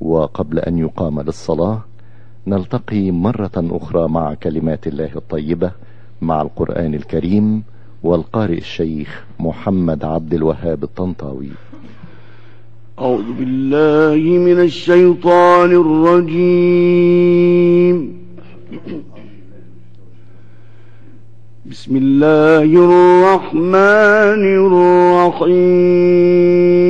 وقبل أن يقام للصلاة نلتقي مرة أخرى مع كلمات الله الطيبة مع القرآن الكريم والقارئ الشيخ محمد عبد الوهاب الطنطاوي. أعوذ بالله من الشيطان الرجيم. بسم الله الرحمن الرحيم.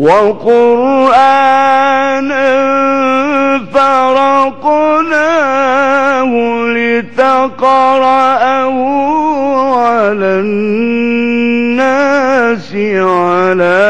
وقرآنا فرقناه لتقرأه على الناس على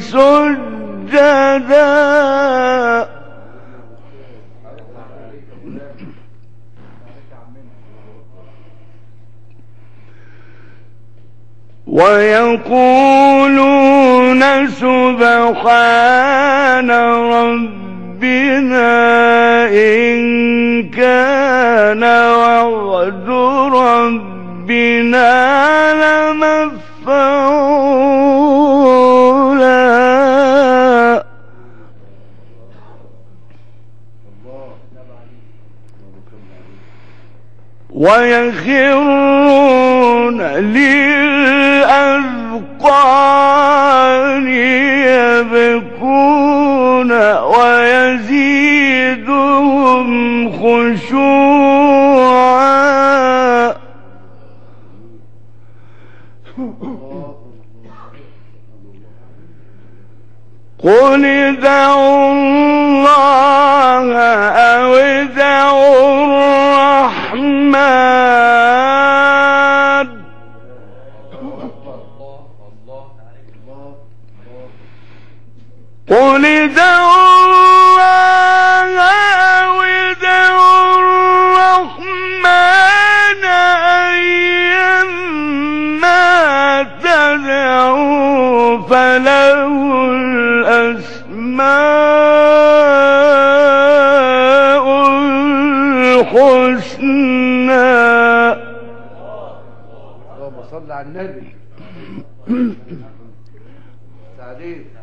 سجدا. ويقولون سبحان ربنا إن كان وعد ربنا لمفعولا ويخرون للأذقان يبكون ويزيدهم خشوعا. قل ادعوا الله أو ادعوا الرحمن. قل الله أو الرحمن أيما تدعوا فله الأسماء الحسنى. اللهم صل على النبي. تعليم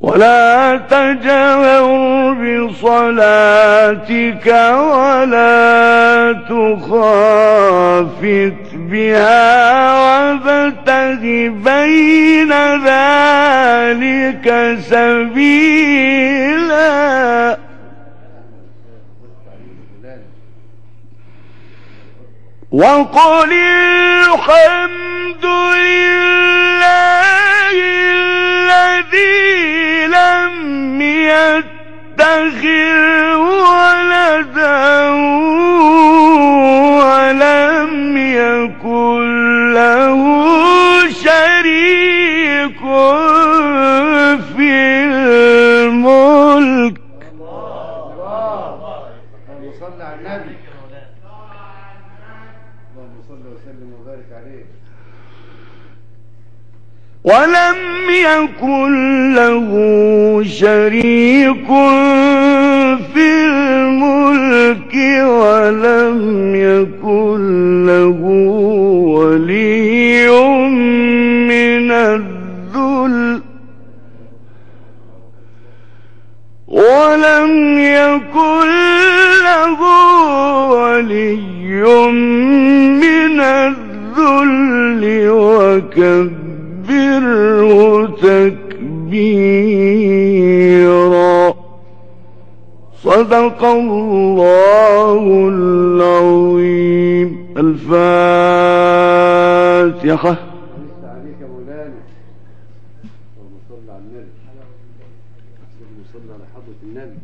ولا تجهر بصلاتك ولا تخافت بها وابتغ بين ذلك سبيلا. وقل الحمد لله على النبي. اللهم صل وسلم وبارك عليه. ولم يكن له شريك في الملك ولم يكن له ولي من الذل وكبره تكبيرا. صدق الله العظيم. الفاتحة. النبي